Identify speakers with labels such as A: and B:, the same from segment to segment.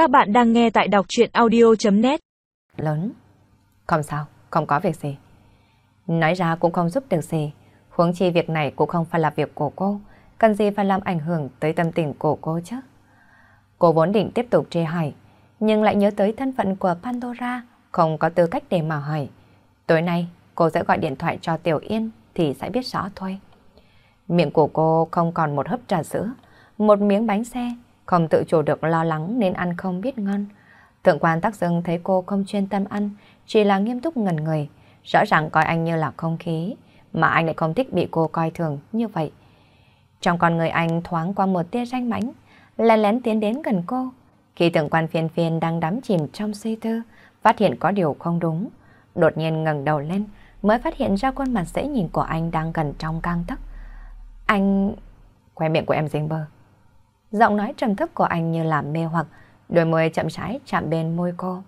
A: Các bạn đang nghe tại đọc chuyện audio.net
B: Lớn. Không sao, không có việc gì. Nói ra cũng không giúp được gì. Huống chi việc này cũng không phải là việc của cô. Cần gì phải làm ảnh hưởng tới tâm tình của cô chứ? Cô vốn định tiếp tục truy hỏi, nhưng lại nhớ tới thân phận của Pandora, không có tư cách để mà hỏi. Tối nay, cô sẽ gọi điện thoại cho Tiểu Yên thì sẽ biết rõ thôi. Miệng của cô không còn một hớp trà sữa, một miếng bánh xe, không tự chủ được lo lắng nên ăn không biết ngon. Thượng quan tắc dưng thấy cô không chuyên tâm ăn, chỉ là nghiêm túc ngần người, rõ ràng coi anh như là không khí, mà anh lại không thích bị cô coi thường như vậy. Trong con người anh thoáng qua một tia ranh mãnh, lén lén tiến đến gần cô. Khi thượng quan phiền phiền đang đắm chìm trong suy tư, phát hiện có điều không đúng. Đột nhiên ngẩng đầu lên, mới phát hiện ra khuôn mặt dễ nhìn của anh đang gần trong căng tấc. Anh... Khoe miệng của em dính bờ Giọng nói trầm thấp của anh như làm mê hoặc, đôi môi chậm rãi chạm bên môi cô.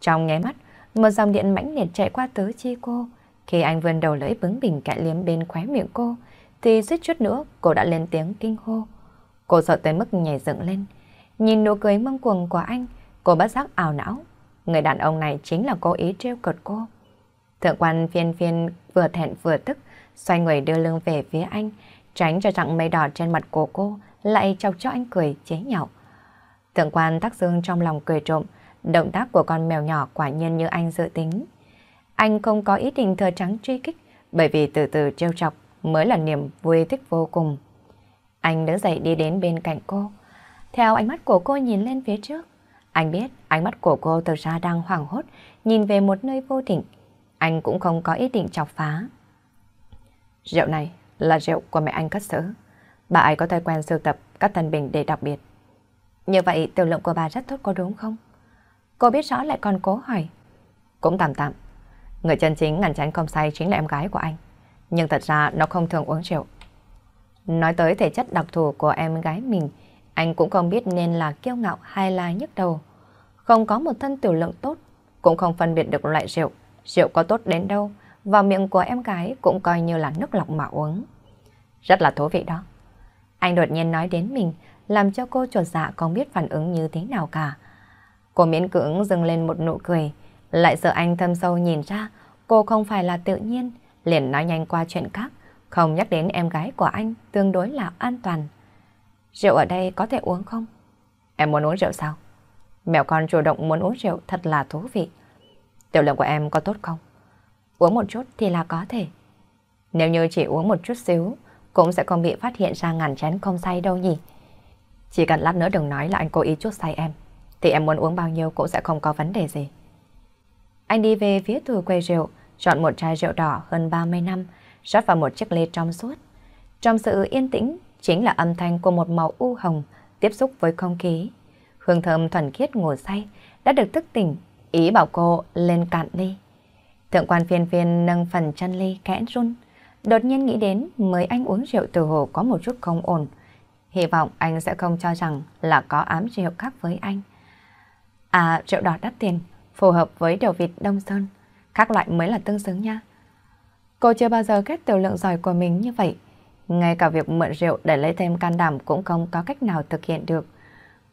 B: Trong nháy mắt, một dòng điện mãnh liệt chạy qua tứ chi cô. Khi anh vươn đầu lưỡi bướng bỉnh cạy liếm bên khóe miệng cô, thì suýt chút nữa cô đã lên tiếng kinh hô. Cô sợ tới mức nhảy dựng lên. Nhìn nụ cười mông cuồng của anh, cô bất giác ảo não. Người đàn ông này chính là cố ý trêu cợt cô. Thượng quan phiên phiên vừa thẹn vừa tức, xoay người đưa lưng về phía anh, tránh cho chặng mây đỏ trên mặt của cô, lại chọc cho anh cười chế nhạo. Thượng quan tắc dương trong lòng cười trộm, động tác của con mèo nhỏ quả nhiên như anh dự tính. Anh không có ý định thừa trắng truy kích, bởi vì từ từ trêu chọc mới là niềm vui thích vô cùng. Anh đứng dậy đi đến bên cạnh cô. Theo ánh mắt của cô nhìn lên phía trước, anh biết ánh mắt của cô thực ra đang hoảng hốt, nhìn về một nơi vô định. Anh cũng không có ý định chọc phá. Rượu này là rượu của mẹ anh cất giữ. Bà ấy có thói quen sưu tập các thần bình để đặc biệt. Như vậy tiểu lượng của bà rất tốt có đúng không? Cô biết rõ lại còn cố hỏi. Cũng tạm tạm. Người chân chính ngăn tránh không say chính là em gái của anh. Nhưng thật ra nó không thường uống rượu. Nói tới thể chất đặc thù của em gái mình, anh cũng không biết nên là kiêu ngạo hay là nhức đầu. Không có một thân tiểu lượng tốt, cũng không phân biệt được loại rượu. Rượu có tốt đến đâu, vào miệng của em gái cũng coi như là nước lọc mà uống. Rất là thú vị đó. Anh đột nhiên nói đến mình, làm cho cô chuột dạ không biết phản ứng như thế nào cả. Cô miễn cưỡng dừng lên một nụ cười, lại sợ anh thâm sâu nhìn ra cô không phải là tự nhiên, liền nói nhanh qua chuyện khác, không nhắc đến em gái của anh tương đối là an toàn. Rượu ở đây có thể uống không? Em muốn uống rượu sao? Mèo con chủ động muốn uống rượu thật là thú vị. Tiểu lượng của em có tốt không? Uống một chút thì là có thể. Nếu như chỉ uống một chút xíu, cũng sẽ không bị phát hiện ra ngàn chén không say đâu nhỉ. Chỉ cần lát nữa đừng nói là anh cố ý chút say em, thì em muốn uống bao nhiêu cũng sẽ không có vấn đề gì. Anh đi về phía thừa quầy rượu, chọn một chai rượu đỏ hơn 30 năm, rót vào một chiếc ly trong suốt. Trong sự yên tĩnh chính là âm thanh của một màu u hồng tiếp xúc với không khí. Hương thơm thuần khiết ngủ say đã được thức tỉnh, ý bảo cô lên cạn ly. Thượng quan phiên phiên nâng phần chân ly kẽ run, đột nhiên nghĩ đến mời anh uống rượu từ hồ có một chút không ổn. Hy vọng anh sẽ không cho rằng là có ám rượu khác với anh. À, rượu đỏ đắt tiền, phù hợp với đầu vịt Đông Sơn. Các loại mới là tương xứng nha. Cô chưa bao giờ ghét tiểu lượng giỏi của mình như vậy. Ngay cả việc mượn rượu để lấy thêm can đảm cũng không có cách nào thực hiện được.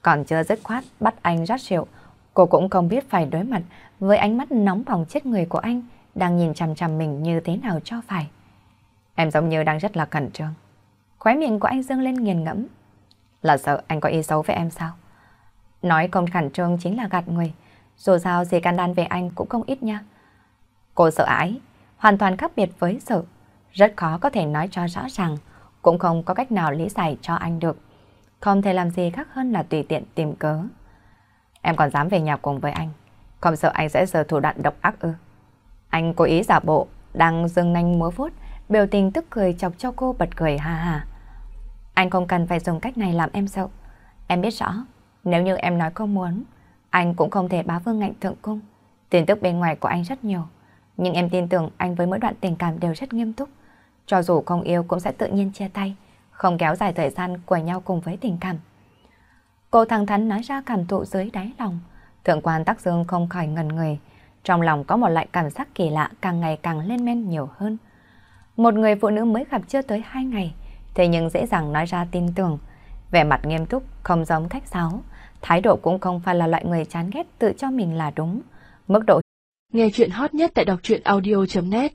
B: Còn chưa dứt khoát bắt anh rót rượu, cô cũng không biết phải đối mặt với ánh mắt nóng bỏng chết người của anh đang nhìn chằm chằm mình như thế nào cho phải. Em giống như đang rất là cẩn trương. Khóe miệng của anh dương lên nghiền ngẫm. Là sợ anh có ý xấu với em sao? Nói không khẩn trương chính là gạt người. Dù sao gì can đan về anh cũng không ít nha. Cô sợ ái, hoàn toàn khác biệt với sợ. Rất khó có thể nói cho rõ ràng, cũng không có cách nào lý giải cho anh được. Không thể làm gì khác hơn là tùy tiện tìm cớ. Em còn dám về nhà cùng với anh, không sợ anh sẽ giờ thủ đoạn độc ác ư. Anh cố ý giả bộ, đang dương nanh múa vuốt, biểu tình tức cười chọc cho cô bật cười ha ha. Anh không cần phải dùng cách này làm em sợ. Em biết rõ, nếu như em nói không muốn, anh cũng không thể bá vương ngạnh thượng cung. Tin tức bên ngoài của anh rất nhiều. Nhưng em tin tưởng anh với mỗi đoạn tình cảm đều rất nghiêm túc. Cho dù không yêu cũng sẽ tự nhiên chia tay, không kéo dài thời gian của nhau cùng với tình cảm. Cô thẳng thắn nói ra cảm thụ dưới đáy lòng. Thượng quan Tắc Dương không khỏi ngần người. Trong lòng có một loại cảm giác kỳ lạ càng ngày càng lên men nhiều hơn. Một người phụ nữ mới gặp chưa tới hai ngày, thế nhưng dễ dàng nói ra tin tưởng. Vẻ mặt nghiêm túc, không giống khách sáo, thái độ cũng không phải là loại người chán ghét tự cho mình là đúng. Mức độ
C: Nghe chuyện hot nhất tại đọc truyện audio.net